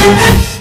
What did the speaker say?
you